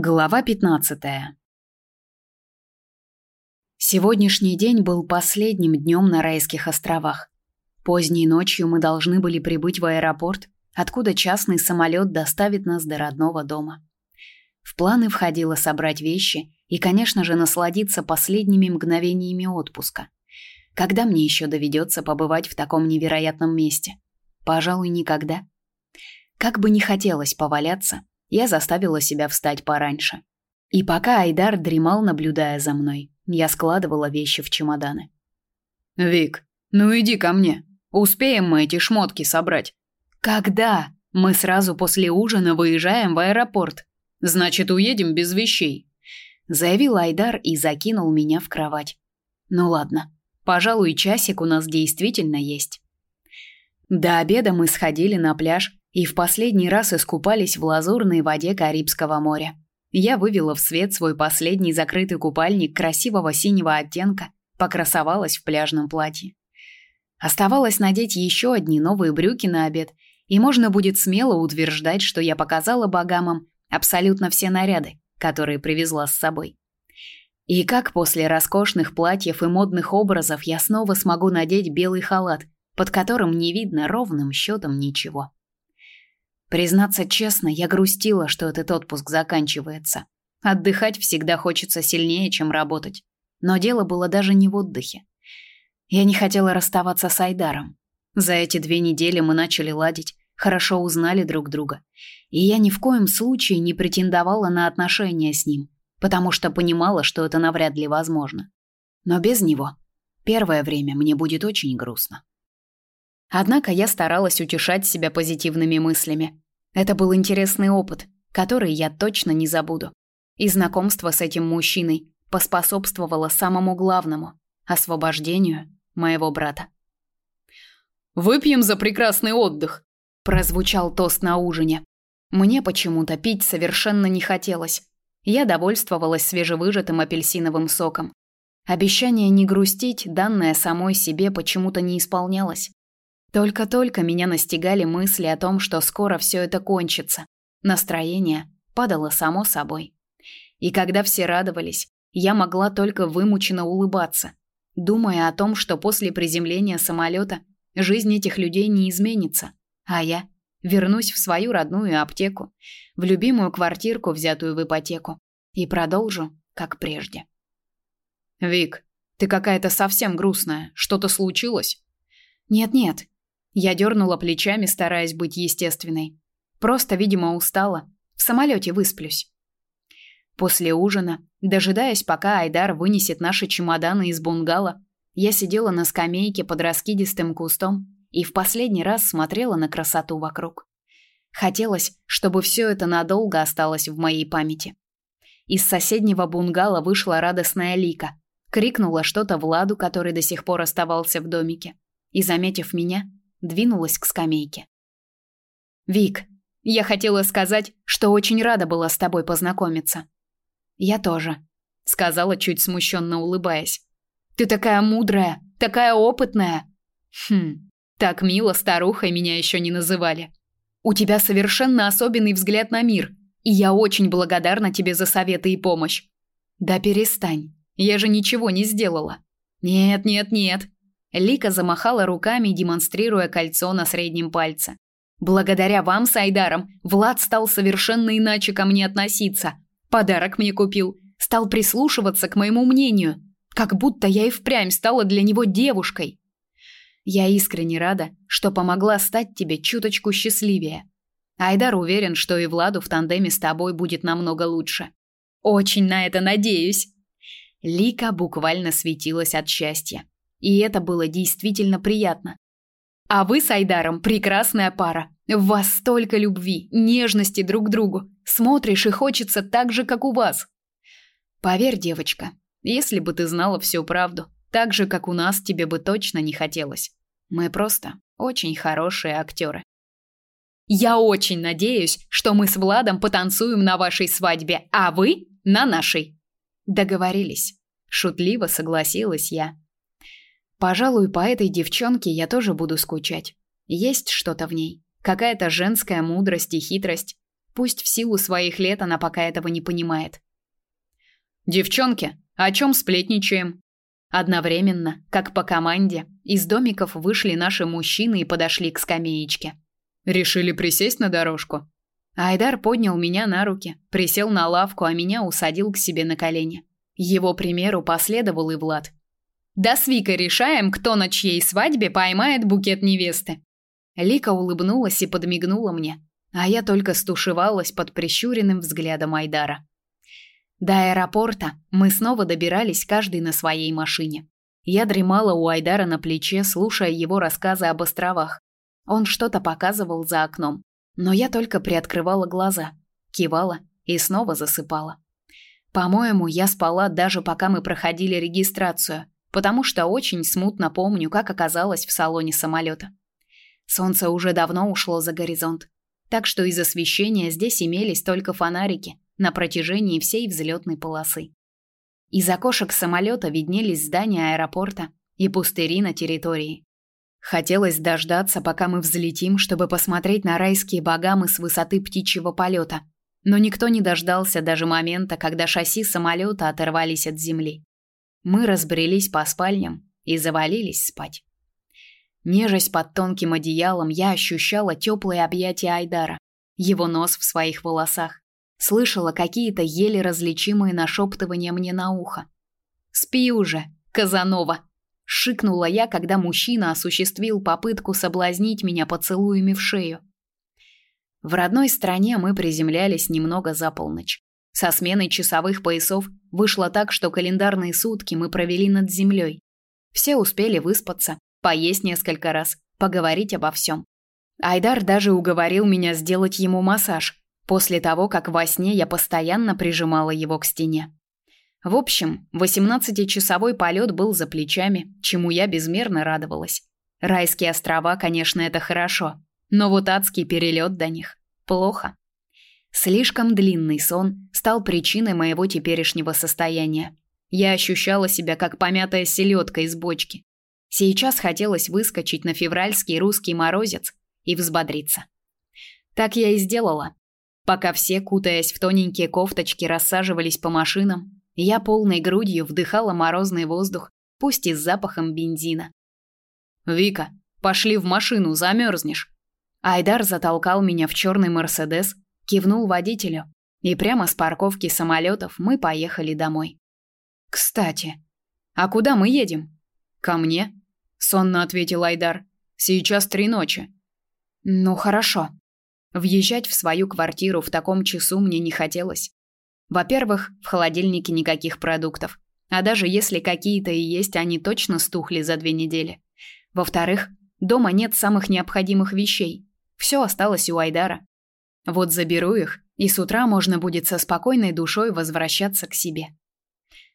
Глава 15. Сегодняшний день был последним днем на райских островах. Поздней ночью мы должны были прибыть в аэропорт, откуда частный самолет доставит нас до родного дома. В планы входило собрать вещи и, конечно же, насладиться последними мгновениями отпуска. Когда мне еще доведется побывать в таком невероятном месте? Пожалуй, никогда. Как бы не хотелось поваляться, я заставила себя встать пораньше. И пока Айдар дремал, наблюдая за мной, я складывала вещи в чемоданы. «Вик, ну иди ко мне. Успеем мы эти шмотки собрать». «Когда? Мы сразу после ужина выезжаем в аэропорт. Значит, уедем без вещей», — заявил Айдар и закинул меня в кровать. «Ну ладно, пожалуй, часик у нас действительно есть». До обеда мы сходили на пляж и в последний раз искупались в лазурной воде Карибского моря. Я вывела в свет свой последний закрытый купальник красивого синего оттенка, покрасовалась в пляжном платье. Оставалось надеть еще одни новые брюки на обед, и можно будет смело утверждать, что я показала богамам абсолютно все наряды, которые привезла с собой. И как после роскошных платьев и модных образов я снова смогу надеть белый халат, под которым не видно ровным счетом ничего. Признаться честно, я грустила, что этот отпуск заканчивается. Отдыхать всегда хочется сильнее, чем работать. Но дело было даже не в отдыхе. Я не хотела расставаться с Айдаром. За эти две недели мы начали ладить, хорошо узнали друг друга. И я ни в коем случае не претендовала на отношения с ним, потому что понимала, что это навряд ли возможно. Но без него первое время мне будет очень грустно. Однако я старалась утешать себя позитивными мыслями. Это был интересный опыт, который я точно не забуду. И знакомство с этим мужчиной поспособствовало самому главному освобождению моего брата. Выпьем за прекрасный отдых, прозвучал тост на ужине. Мне почему-то пить совершенно не хотелось. Я довольствовалась свежевыжатым апельсиновым соком. Обещание не грустить, данное самой себе, почему-то не исполнялось. Только-только меня настигали мысли о том, что скоро все это кончится. Настроение падало само собой. И когда все радовались, я могла только вымученно улыбаться, думая о том, что после приземления самолета жизнь этих людей не изменится, а я вернусь в свою родную аптеку, в любимую квартирку, взятую в ипотеку, и продолжу, как прежде. «Вик, ты какая-то совсем грустная. Что-то случилось?» «Нет-нет, я дернула плечами, стараясь быть естественной. Просто, видимо, устала. В самолете высплюсь. После ужина, дожидаясь, пока Айдар вынесет наши чемоданы из бунгало, я сидела на скамейке под раскидистым кустом и в последний раз смотрела на красоту вокруг. Хотелось, чтобы все это надолго осталось в моей памяти. Из соседнего бунгало вышла радостная Лика, крикнула что-то Владу, который до сих пор оставался в домике, и, заметив меня, двинулась к скамейке. Вик, я хотела сказать, что очень рада была с тобой познакомиться. Я тоже, сказала чуть смущенно улыбаясь. Ты такая мудрая, такая опытная. Хм, так мило старухой меня еще не называли. У тебя совершенно особенный взгляд на мир, и я очень благодарна тебе за советы и помощь. Да перестань. Я же ничего не сделала. Нет, нет, нет. Лика замахала руками, демонстрируя кольцо на среднем пальце. Благодаря вам с Айдаром Влад стал совершенно иначе ко мне относиться. Подарок мне купил, стал прислушиваться к моему мнению, как будто я и впрямь стала для него девушкой. Я искренне рада, что помогла стать тебе чуточку счастливее. Айдар уверен, что и Владу в тандеме с тобой будет намного лучше. Очень на это надеюсь. Лика буквально светилась от счастья. И это было действительно приятно. А вы с Айдаром прекрасная пара. В вас столько любви, нежности друг к другу. Смотришь и хочется так же, как у вас. Поверь, девочка, если бы ты знала всю правду, так же, как у нас, тебе бы точно не хотелось. Мы просто очень хорошие актеры. Я очень надеюсь, что мы с Владом потанцуем на вашей свадьбе, а вы на нашей. Договорились. Шутливо согласилась я. Пожалуй, по этой девчонке я тоже буду скучать. Есть что-то в ней, какая-то женская мудрость и хитрость. Пусть в силу своих лет она пока этого не понимает. Девчонки, о чем сплетничаем? Одновременно, как по команде, из домиков вышли наши мужчины и подошли к скамеечке. Решили присесть на дорожку. Айдар поднял меня на руки, присел на лавку, а меня усадил к себе на колени. Его примеру последовал и Влад. Да с Викой решаем, кто на чьей свадьбе поймает букет невесты. Лика улыбнулась и подмигнула мне, а я только стушевалась под прищуренным взглядом Айдара. До аэропорта мы снова добирались каждый на своей машине. Я дремала у Айдара на плече, слушая его рассказы об островах. Он что-то показывал за окном, но я только приоткрывала глаза, кивала и снова засыпала. По-моему, я спала даже пока мы проходили регистрацию, потому что очень смутно помню, как оказалась в салоне самолета. Солнце уже давно ушло за горизонт, так что из освещения здесь имелись только фонарики на протяжении всей взлетной полосы. Из окошек самолета виднелись здания аэропорта и пустыри на территории. Хотелось дождаться, пока мы взлетим, чтобы посмотреть на райские богамы с высоты птичьего полета. Но никто не дождался даже момента, когда шасси самолета оторвались от земли. Мы разбрелись по спальням и завалились спать. Нежась под тонким одеялом, я ощущала теплые объятия Айдара, его нос в своих волосах, слышала какие-то еле различимые нашептывания мне на ухо. «Спи уже, Казанова!» шикнула я, когда мужчина осуществил попытку соблазнить меня поцелуями в шею. В родной стране мы приземлялись немного за полночь. Со сменой часовых поясов вышло так, что календарные сутки мы провели над землей. Все успели выспаться, поесть несколько раз, поговорить обо всем. Айдар даже уговорил меня сделать ему массаж, после того, как во сне я постоянно прижимала его к стене. В общем, 18-часовой полет был за плечами, чему я безмерно радовалась. Райские острова, конечно, это хорошо, но вот адский перелет до них плохо. Слишком длинный сон стал причиной моего теперешнего состояния. Я ощущала себя как помятая селедка из бочки. Сейчас хотелось выскочить на февральский русский морозец и взбодриться. Так я и сделала. Пока все, кутаясь в тоненькие кофточки, рассаживались по машинам, я полной грудью вдыхала морозный воздух, пусть и с запахом бензина. «Вика, пошли в машину, замерзнешь!» Айдар затолкал меня в черный Мерседес, кивнул водителю, и прямо с парковки самолетов мы поехали домой. «Кстати, а куда мы едем?» «Ко мне», — сонно ответил Айдар. «Сейчас три ночи». «Ну, хорошо». Въезжать в свою квартиру в таком часу мне не хотелось. Во-первых, в холодильнике никаких продуктов. А даже если какие-то и есть, они точно стухли за две недели. Во-вторых, дома нет самых необходимых вещей. Все осталось у Айдара. Вот заберу их, и с утра можно будет со спокойной душой возвращаться к себе.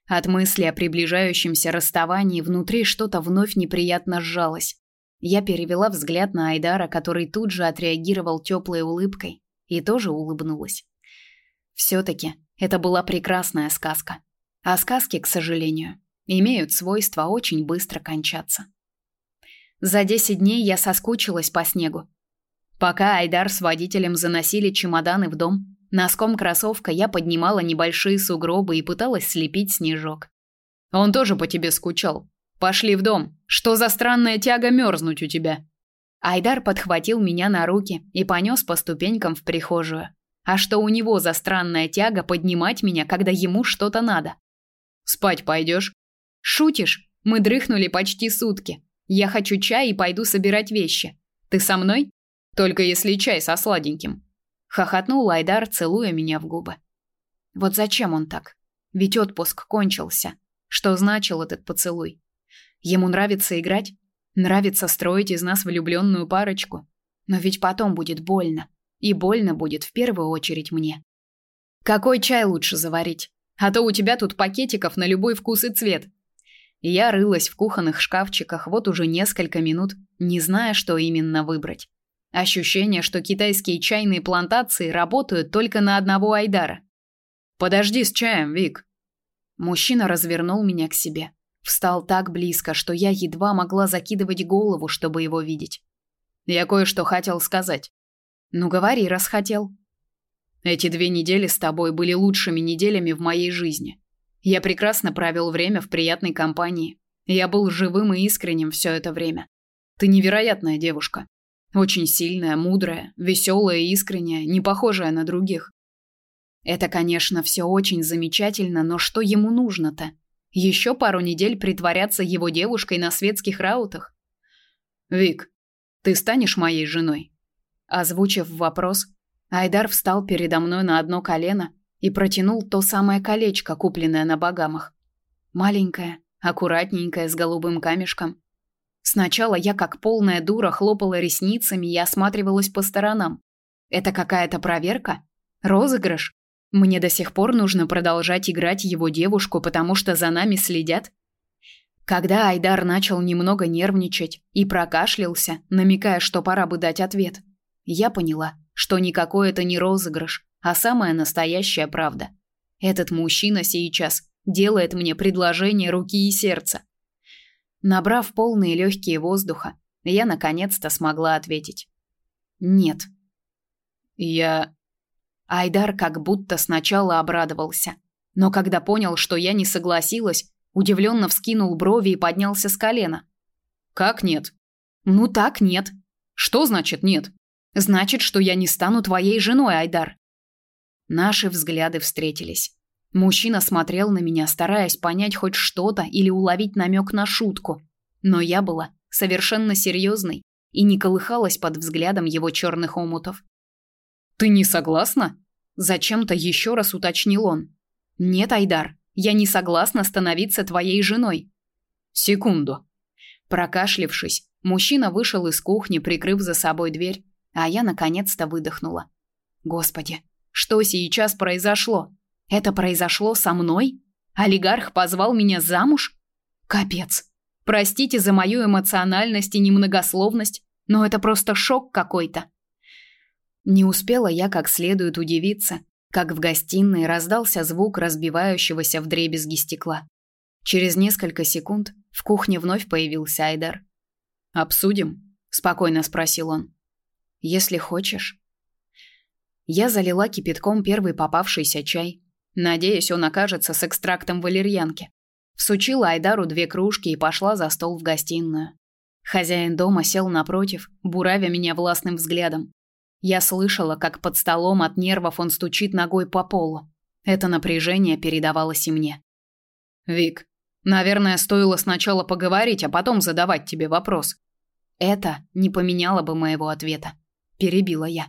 От мысли о приближающемся расставании внутри что-то вновь неприятно сжалось. Я перевела взгляд на Айдара, который тут же отреагировал теплой улыбкой, и тоже улыбнулась. Все-таки это была прекрасная сказка. А сказки, к сожалению, имеют свойство очень быстро кончаться. За 10 дней я соскучилась по снегу. Пока Айдар с водителем заносили чемоданы в дом, носком кроссовка я поднимала небольшие сугробы и пыталась слепить снежок. Он тоже по тебе скучал. Пошли в дом. Что за странная тяга мерзнуть у тебя? Айдар подхватил меня на руки и понес по ступенькам в прихожую. А что у него за странная тяга поднимать меня, когда ему что-то надо? Спать пойдешь? Шутишь? Мы дрыхнули почти сутки. Я хочу чай и пойду собирать вещи. Ты со мной? Только если чай со сладеньким. Хохотнул Айдар, целуя меня в губы. Вот зачем он так? Ведь отпуск кончился. Что значил этот поцелуй? Ему нравится играть? Нравится строить из нас влюбленную парочку? Но ведь потом будет больно. И больно будет в первую очередь мне. Какой чай лучше заварить? А то у тебя тут пакетиков на любой вкус и цвет. Я рылась в кухонных шкафчиках вот уже несколько минут, не зная, что именно выбрать. Ощущение, что китайские чайные плантации работают только на одного Айдара. Подожди с чаем, Вик. Мужчина развернул меня к себе. Встал так близко, что я едва могла закидывать голову, чтобы его видеть. Я кое-что хотел сказать. Ну говори, раз хотел. Эти две недели с тобой были лучшими неделями в моей жизни. Я прекрасно провел время в приятной компании. Я был живым и искренним все это время. Ты невероятная девушка. Очень сильная, мудрая, веселая и искренняя, не похожая на других. Это, конечно, все очень замечательно, но что ему нужно-то? Еще пару недель притворяться его девушкой на светских раутах? Вик, ты станешь моей женой? Озвучив вопрос, Айдар встал передо мной на одно колено и протянул то самое колечко, купленное на Багамах. Маленькое, аккуратненькое, с голубым камешком. Сначала я, как полная дура, хлопала ресницами и осматривалась по сторонам. Это какая-то проверка? Розыгрыш? Мне до сих пор нужно продолжать играть его девушку, потому что за нами следят? Когда Айдар начал немного нервничать и прокашлялся, намекая, что пора бы дать ответ, я поняла, что никакой это не розыгрыш, а самая настоящая правда. Этот мужчина сейчас делает мне предложение руки и сердца. Набрав полные легкие воздуха, я наконец-то смогла ответить. Нет. Я Айдар как будто сначала обрадовался, но когда понял, что я не согласилась, удивленно вскинул брови и поднялся с колена. Как нет? Ну так нет. Что значит нет? Значит, что я не стану твоей женой, Айдар. Наши взгляды встретились. Мужчина смотрел на меня, стараясь понять хоть что-то или уловить намек на шутку, но я была совершенно серьезной и не колыхалась под взглядом его черных омутов. Ты не согласна? Зачем-то еще раз уточнил он. Нет, Айдар, я не согласна становиться твоей женой. Секунду. Прокашлившись, мужчина вышел из кухни, прикрыв за собой дверь, а я наконец-то выдохнула. Господи, что сейчас произошло? Это произошло со мной? Олигарх позвал меня замуж? Капец. Простите за мою эмоциональность и немногословность, но это просто шок какой-то. Не успела я как следует удивиться, как в гостиной раздался звук разбивающегося вдребезги стекла. Через несколько секунд в кухне вновь появился Айдар. «Обсудим?» – спокойно спросил он. «Если хочешь». Я залила кипятком первый попавшийся чай. Надеюсь, он окажется с экстрактом валерьянки. Всучила Айдару две кружки и пошла за стол в гостиную. Хозяин дома сел напротив, буравя меня властным взглядом. Я слышала, как под столом от нервов он стучит ногой по полу. Это напряжение передавалось и мне. Вик, наверное, стоило сначала поговорить, а потом задавать тебе вопрос. Это не поменяло бы моего ответа, перебила я.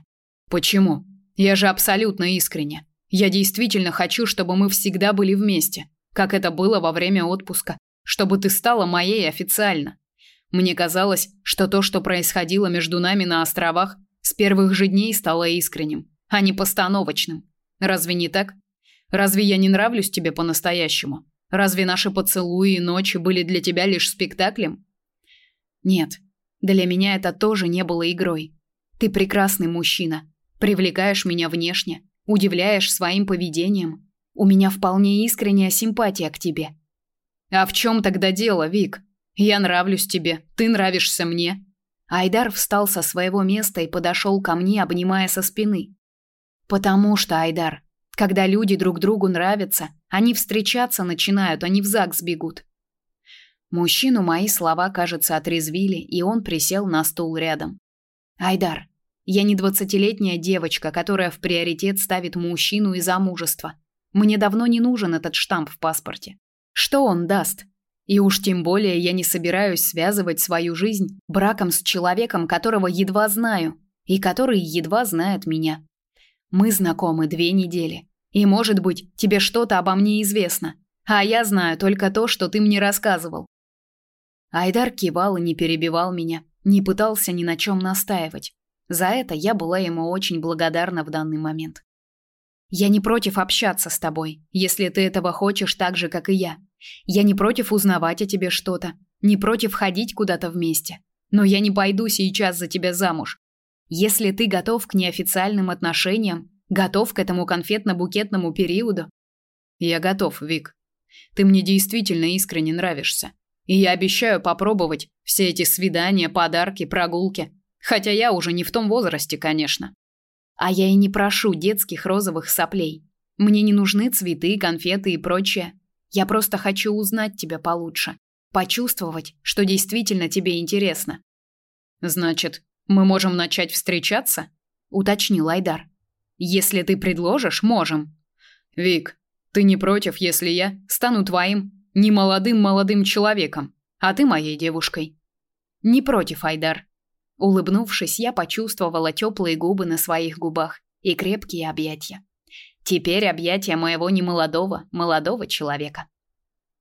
Почему? Я же абсолютно искренне. Я действительно хочу, чтобы мы всегда были вместе, как это было во время отпуска, чтобы ты стала моей официально. Мне казалось, что то, что происходило между нами на островах, с первых же дней стало искренним, а не постановочным. Разве не так? Разве я не нравлюсь тебе по-настоящему? Разве наши поцелуи и ночи были для тебя лишь спектаклем? Нет. Для меня это тоже не было игрой. Ты прекрасный мужчина, привлекаешь меня внешне, удивляешь своим поведением. У меня вполне искренняя симпатия к тебе. А в чем тогда дело, Вик? Я нравлюсь тебе, ты нравишься мне. Айдар встал со своего места и подошел ко мне, обнимая со спины. Потому что, Айдар, когда люди друг другу нравятся, они встречаться начинают, они в ЗАГС бегут. Мужчину мои слова, кажется, отрезвили, и он присел на стул рядом. Айдар, я не двадцатилетняя девочка, которая в приоритет ставит мужчину и замужество. Мне давно не нужен этот штамп в паспорте. Что он даст? И уж тем более я не собираюсь связывать свою жизнь браком с человеком, которого едва знаю, и который едва знает меня. Мы знакомы две недели, и, может быть, тебе что-то обо мне известно, а я знаю только то, что ты мне рассказывал. Айдар кивал и не перебивал меня, не пытался ни на чем настаивать. За это я была ему очень благодарна в данный момент. Я не против общаться с тобой, если ты этого хочешь так же, как и я. Я не против узнавать о тебе что-то, не против ходить куда-то вместе. Но я не пойду сейчас за тебя замуж. Если ты готов к неофициальным отношениям, готов к этому конфетно-букетному периоду, я готов, Вик. Ты мне действительно искренне нравишься. И я обещаю попробовать все эти свидания, подарки, прогулки. Хотя я уже не в том возрасте, конечно. А я и не прошу детских розовых соплей. Мне не нужны цветы, конфеты и прочее. Я просто хочу узнать тебя получше, почувствовать, что действительно тебе интересно. Значит, мы можем начать встречаться? уточнил Айдар. Если ты предложишь, можем. Вик, ты не против, если я стану твоим немолодым молодым человеком, а ты моей девушкой? Не против, Айдар. Улыбнувшись, я почувствовала теплые губы на своих губах и крепкие объятия. Теперь объятия моего немолодого, молодого человека.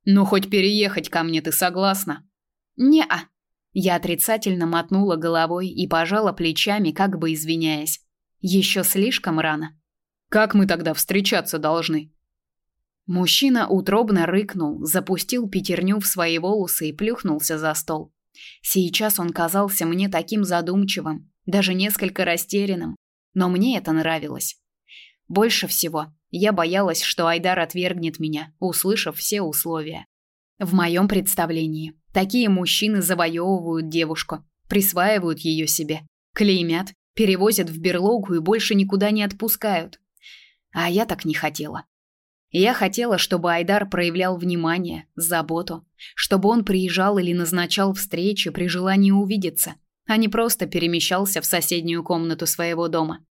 Ну хоть переехать ко мне ты согласна? Не-а. Я отрицательно мотнула головой и пожала плечами, как бы извиняясь. Еще слишком рано. Как мы тогда встречаться должны? Мужчина утробно рыкнул, запустил пятерню в свои волосы и плюхнулся за стол. Сейчас он казался мне таким задумчивым, даже несколько растерянным, но мне это нравилось. Больше всего я боялась, что Айдар отвергнет меня, услышав все условия. В моем представлении такие мужчины завоевывают девушку, присваивают ее себе, клеймят, перевозят в берлогу и больше никуда не отпускают. А я так не хотела. Я хотела, чтобы Айдар проявлял внимание, заботу, чтобы он приезжал или назначал встречи при желании увидеться, а не просто перемещался в соседнюю комнату своего дома.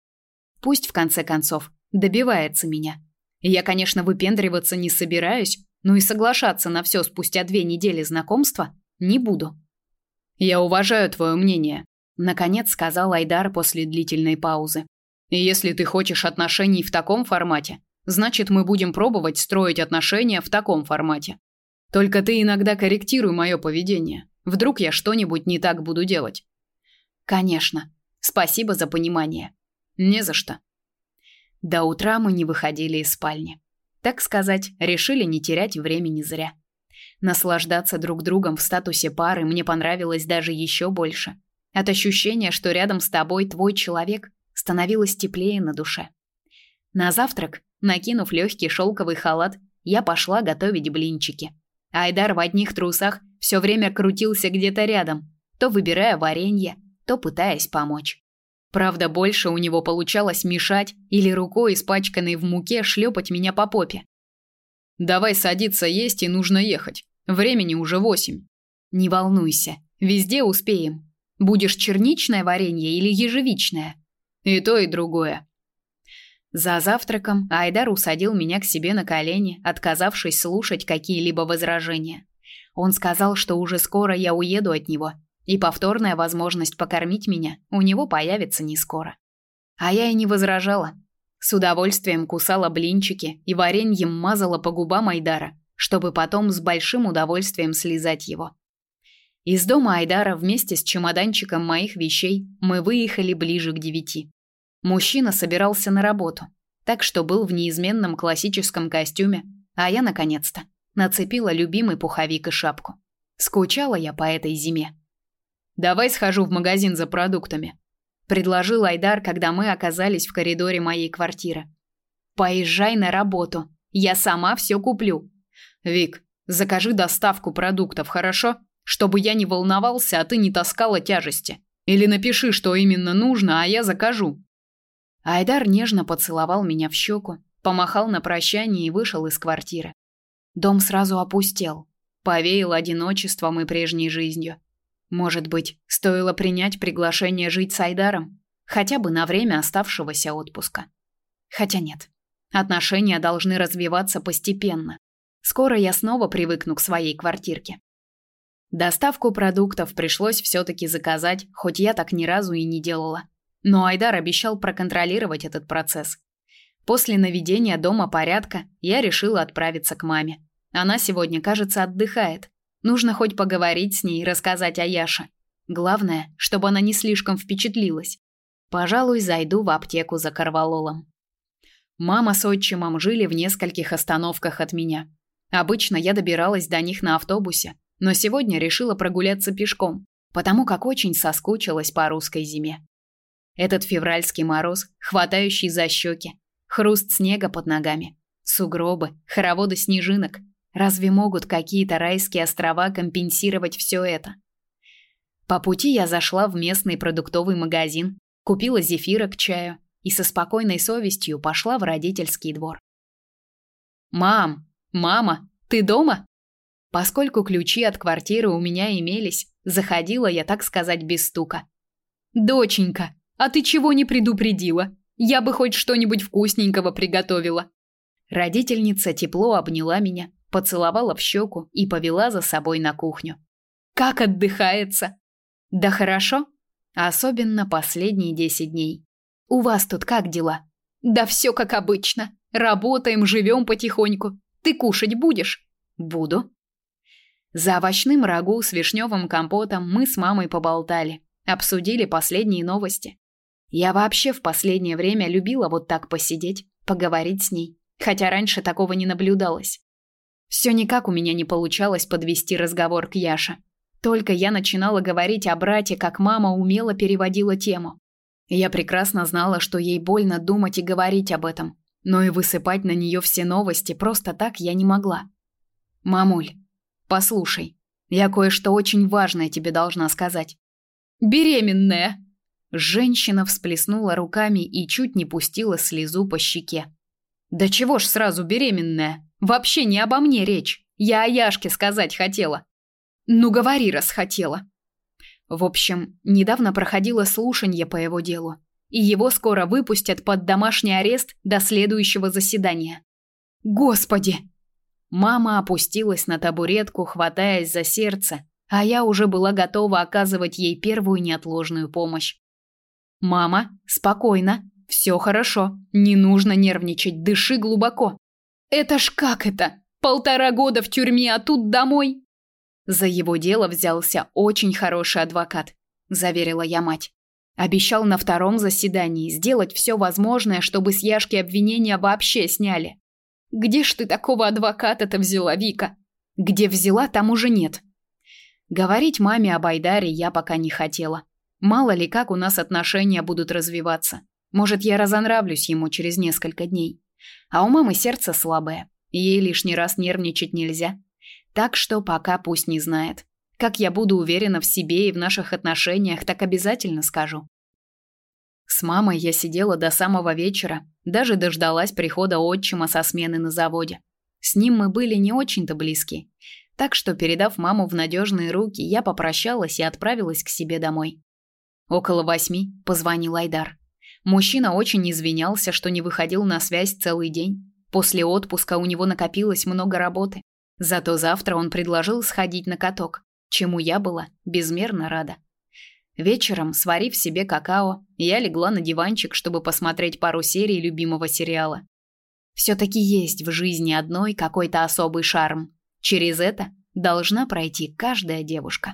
Пусть в конце концов добивается меня. Я, конечно, выпендриваться не собираюсь, но и соглашаться на все спустя две недели знакомства не буду. Я уважаю твое мнение, наконец сказал Айдар после длительной паузы. И если ты хочешь отношений в таком формате, Значит, мы будем пробовать строить отношения в таком формате. Только ты иногда корректируй мое поведение. Вдруг я что-нибудь не так буду делать. Конечно. Спасибо за понимание. Не за что. До утра мы не выходили из спальни. Так сказать, решили не терять времени зря. Наслаждаться друг другом в статусе пары мне понравилось даже еще больше. От ощущения, что рядом с тобой твой человек, становилось теплее на душе. На завтрак Накинув легкий шелковый халат, я пошла готовить блинчики. Айдар в одних трусах все время крутился где-то рядом, то выбирая варенье, то пытаясь помочь. Правда, больше у него получалось мешать или рукой, испачканной в муке, шлепать меня по попе. «Давай садиться есть и нужно ехать. Времени уже восемь». «Не волнуйся, везде успеем. Будешь черничное варенье или ежевичное?» «И то, и другое», за завтраком Айдар усадил меня к себе на колени, отказавшись слушать какие-либо возражения. Он сказал, что уже скоро я уеду от него, и повторная возможность покормить меня у него появится не скоро. А я и не возражала. С удовольствием кусала блинчики и вареньем мазала по губам Айдара, чтобы потом с большим удовольствием слезать его. Из дома Айдара вместе с чемоданчиком моих вещей мы выехали ближе к девяти. Мужчина собирался на работу, так что был в неизменном классическом костюме, а я наконец-то нацепила любимый пуховик и шапку. Скучала я по этой зиме. Давай схожу в магазин за продуктами, предложил Айдар, когда мы оказались в коридоре моей квартиры. Поезжай на работу, я сама все куплю. Вик, закажи доставку продуктов, хорошо? Чтобы я не волновался, а ты не таскала тяжести. Или напиши, что именно нужно, а я закажу. Айдар нежно поцеловал меня в щеку, помахал на прощание и вышел из квартиры. Дом сразу опустел, повеял одиночеством и прежней жизнью. Может быть, стоило принять приглашение жить с Айдаром, хотя бы на время оставшегося отпуска. Хотя нет. Отношения должны развиваться постепенно. Скоро я снова привыкну к своей квартирке. Доставку продуктов пришлось все таки заказать, хоть я так ни разу и не делала. Но Айдар обещал проконтролировать этот процесс. После наведения дома порядка я решила отправиться к маме. Она сегодня, кажется, отдыхает. Нужно хоть поговорить с ней и рассказать о Яше. Главное, чтобы она не слишком впечатлилась. Пожалуй, зайду в аптеку за корвалолом. Мама с отчимом жили в нескольких остановках от меня. Обычно я добиралась до них на автобусе, но сегодня решила прогуляться пешком, потому как очень соскучилась по русской зиме. Этот февральский мороз, хватающий за щеки, хруст снега под ногами, сугробы, хороводы снежинок. Разве могут какие-то райские острова компенсировать все это? По пути я зашла в местный продуктовый магазин, купила зефира к чаю, и со спокойной совестью пошла в родительский двор. «Мам! Мама! Ты дома?» Поскольку ключи от квартиры у меня имелись, заходила я, так сказать, без стука. «Доченька, а ты чего не предупредила? Я бы хоть что-нибудь вкусненького приготовила». Родительница тепло обняла меня, поцеловала в щеку и повела за собой на кухню. «Как отдыхается?» «Да хорошо. Особенно последние десять дней. У вас тут как дела?» «Да все как обычно. Работаем, живем потихоньку. Ты кушать будешь?» «Буду». За овощным рагу с вишневым компотом мы с мамой поболтали, обсудили последние новости. Я вообще в последнее время любила вот так посидеть, поговорить с ней, хотя раньше такого не наблюдалось. Все никак у меня не получалось подвести разговор к Яше. Только я начинала говорить о брате, как мама умело переводила тему. Я прекрасно знала, что ей больно думать и говорить об этом, но и высыпать на нее все новости просто так я не могла. Мамуль, послушай, я кое-что очень важное тебе должна сказать. Беременная. Женщина всплеснула руками и чуть не пустила слезу по щеке. Да чего ж сразу беременная? Вообще не обо мне речь. Я о Яшке сказать хотела. Ну говори, раз хотела. В общем, недавно проходило слушание по его делу, и его скоро выпустят под домашний арест до следующего заседания. Господи. Мама опустилась на табуретку, хватаясь за сердце, а я уже была готова оказывать ей первую неотложную помощь. Мама, спокойно, все хорошо, не нужно нервничать, дыши глубоко. Это ж как это? Полтора года в тюрьме, а тут домой? За его дело взялся очень хороший адвокат, заверила я мать. Обещал на втором заседании сделать все возможное, чтобы с Яшки обвинения вообще сняли. Где ж ты такого адвоката-то взяла, Вика? Где взяла, там уже нет. Говорить маме об Айдаре я пока не хотела. Мало ли как у нас отношения будут развиваться. Может, я разонравлюсь ему через несколько дней. А у мамы сердце слабое, и ей лишний раз нервничать нельзя. Так что пока пусть не знает. Как я буду уверена в себе и в наших отношениях, так обязательно скажу. С мамой я сидела до самого вечера, даже дождалась прихода отчима со смены на заводе. С ним мы были не очень-то близки. Так что, передав маму в надежные руки, я попрощалась и отправилась к себе домой. Около восьми позвонил Айдар. Мужчина очень извинялся, что не выходил на связь целый день. После отпуска у него накопилось много работы. Зато завтра он предложил сходить на каток, чему я была безмерно рада. Вечером, сварив себе какао, я легла на диванчик, чтобы посмотреть пару серий любимого сериала. все таки есть в жизни одной какой-то особый шарм. Через это должна пройти каждая девушка.